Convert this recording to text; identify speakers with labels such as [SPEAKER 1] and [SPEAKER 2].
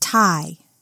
[SPEAKER 1] tie.